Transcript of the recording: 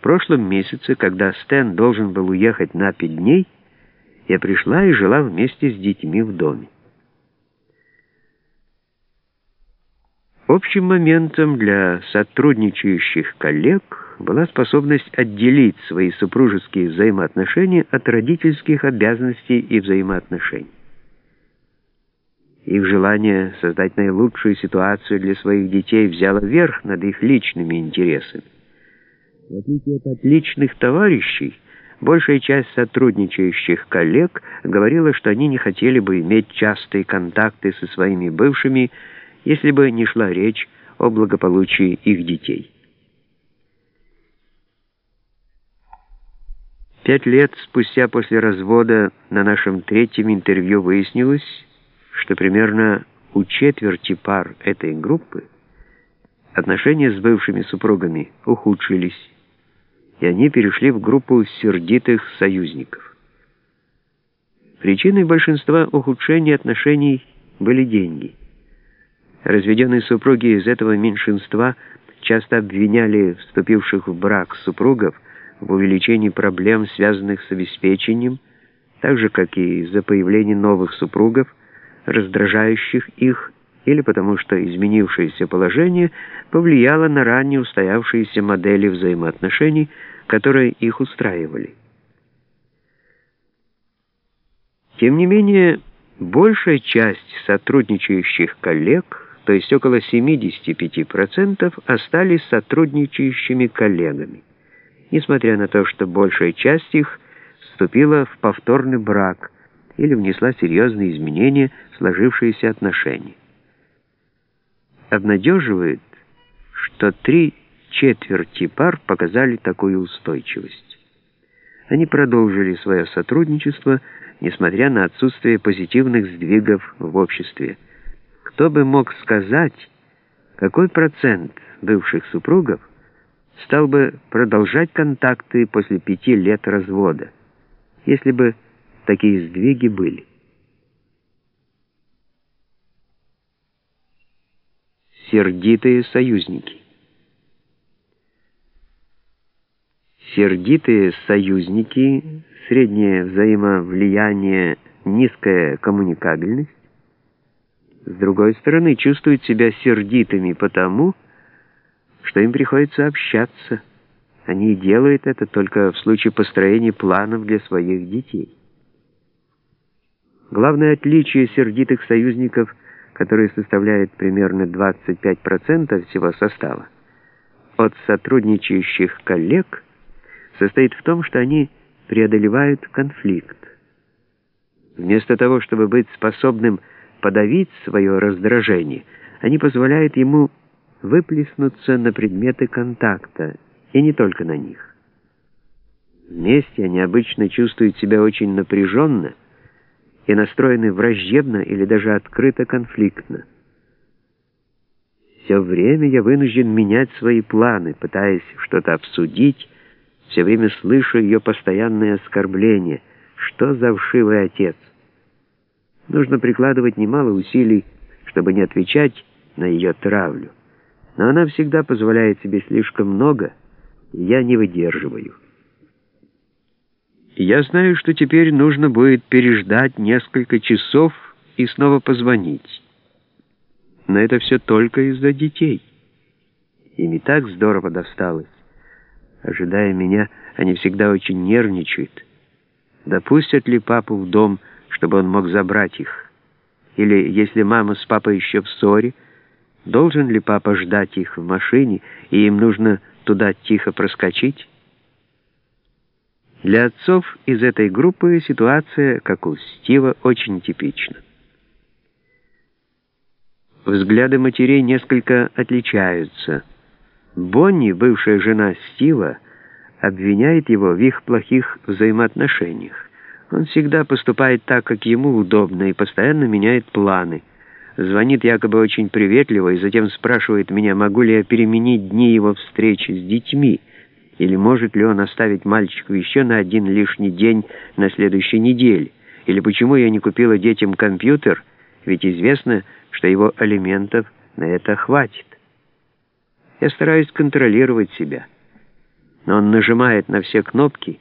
В прошлом месяце, когда Стэн должен был уехать на пять дней, я пришла и жила вместе с детьми в доме. Общим моментом для сотрудничающих коллег была способность отделить свои супружеские взаимоотношения от родительских обязанностей и взаимоотношений. Их желание создать наилучшую ситуацию для своих детей взяло верх над их личными интересами. В отличие от отличных товарищей, большая часть сотрудничающих коллег говорила, что они не хотели бы иметь частые контакты со своими бывшими, если бы не шла речь о благополучии их детей. Пять лет спустя после развода на нашем третьем интервью выяснилось, что примерно у четверти пар этой группы отношения с бывшими супругами ухудшились, и они перешли в группу сердитых союзников. Причиной большинства ухудшений отношений были деньги – Разведенные супруги из этого меньшинства часто обвиняли вступивших в брак супругов в увеличении проблем, связанных с обеспечением, так же, как и из-за появления новых супругов, раздражающих их, или потому что изменившееся положение повлияло на ранее устоявшиеся модели взаимоотношений, которые их устраивали. Тем не менее, большая часть сотрудничающих коллег – то есть около 75% остались сотрудничающими коллегами, несмотря на то, что большая часть их вступила в повторный брак или внесла серьезные изменения в сложившиеся отношения. Обнадеживает, что три четверти пар показали такую устойчивость. Они продолжили свое сотрудничество, несмотря на отсутствие позитивных сдвигов в обществе. Кто бы мог сказать, какой процент бывших супругов стал бы продолжать контакты после пяти лет развода, если бы такие сдвиги были? Сердитые союзники Сердитые союзники, среднее взаимовлияние, низкая коммуникабельность с другой стороны, чувствуют себя сердитыми потому, что им приходится общаться. Они делают это только в случае построения планов для своих детей. Главное отличие сердитых союзников, которые составляют примерно 25% всего состава, от сотрудничающих коллег, состоит в том, что они преодолевают конфликт. Вместо того, чтобы быть способным подавить свое раздражение, они позволяют ему выплеснуться на предметы контакта, и не только на них. Вместе они обычно чувствуют себя очень напряженно и настроены враждебно или даже открыто конфликтно. Все время я вынужден менять свои планы, пытаясь что-то обсудить, все время слышу ее постоянные оскорбления. Что за вшивый отец? Нужно прикладывать немало усилий, чтобы не отвечать на ее травлю. Но она всегда позволяет себе слишком много, и я не выдерживаю. Я знаю, что теперь нужно будет переждать несколько часов и снова позвонить. Но это все только из-за детей. Им и так здорово досталось. Ожидая меня, они всегда очень нервничают. Допустят ли папу в дом, чтобы он мог забрать их? Или, если мама с папой еще в ссоре, должен ли папа ждать их в машине, и им нужно туда тихо проскочить? Для отцов из этой группы ситуация, как у Стива, очень типична. Взгляды матерей несколько отличаются. Бонни, бывшая жена Стива, обвиняет его в их плохих взаимоотношениях. Он всегда поступает так, как ему удобно, и постоянно меняет планы. Звонит якобы очень приветливо и затем спрашивает меня, могу ли я переменить дни его встречи с детьми, или может ли он оставить мальчику еще на один лишний день на следующей неделе, или почему я не купила детям компьютер, ведь известно, что его алиментов на это хватит. Я стараюсь контролировать себя. но он нажимает на все кнопки